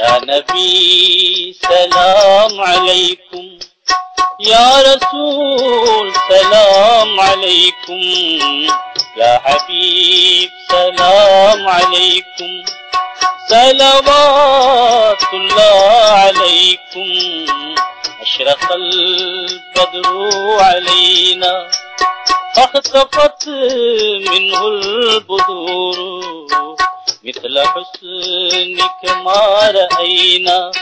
يا نبي سلام عليكم. يا رسول سلام عليكم. يا حبيب سلام عليكم. صلوات الله عليكم. أشرق البدر علينا. فاختفت منه البدور مثل حسنك ما رأينا.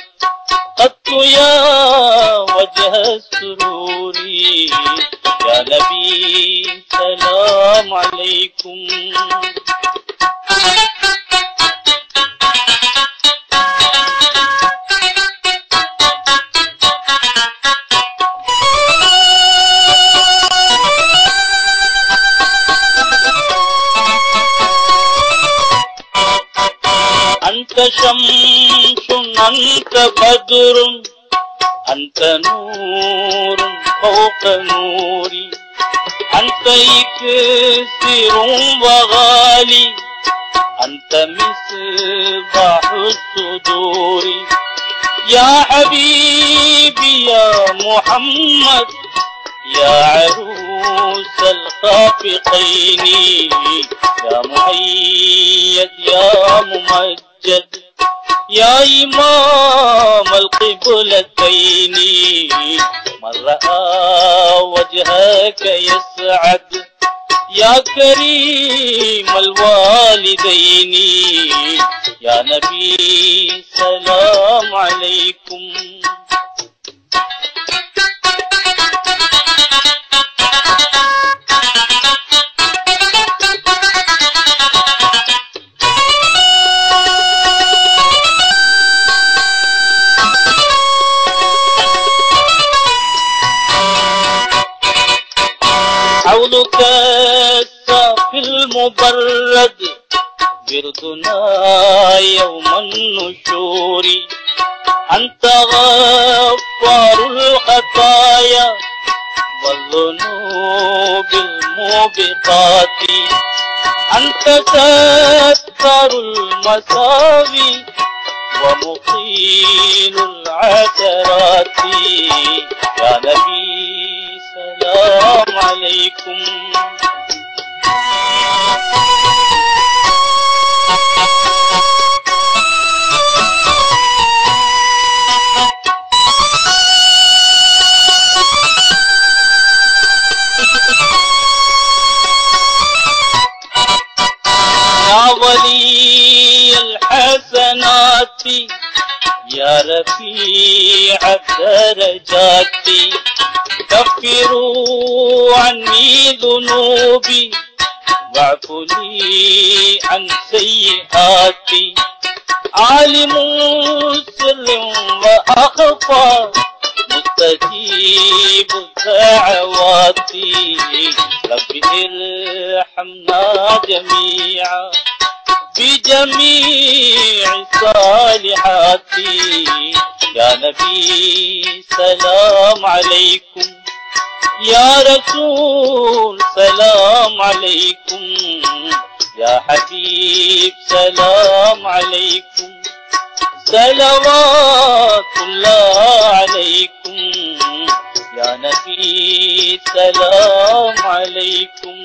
قط يا وجه السرور. يا نبي سلام عليكم. أنت شمس أنت بدر أنت نور فوق نوري أنت إكسر وغالي أنت مصباح الصدور يا حبيبي يا محمد يا عروس الخافقين يا مؤيد يا يا إمام القبلتين من رأى وجهك يسعد يا كريم الوالدين. يا نبي سلام عليكم. حولك السافي المبرد. بردنا يوم النشور. أنت غفار الخطايا. والذنوب الموبقات. أنت ستر المساوي ومقيل العثرات. يا نبي سلام. عليكم يا ولي الحسنات يا رفيع الدرجات. كفروا عني ذنوبي واعفوا لي عن سيئاتي. عالم سر وأخفى مستجيب الدعوات. رب ارحمنا جميعا. بجميع الصالحات يا نبي سلام عليكم. يا رسول سلام عليكم. يا حبيب سلام عليكم. صلوات الله عليكم. يا نبي سلام عليكم.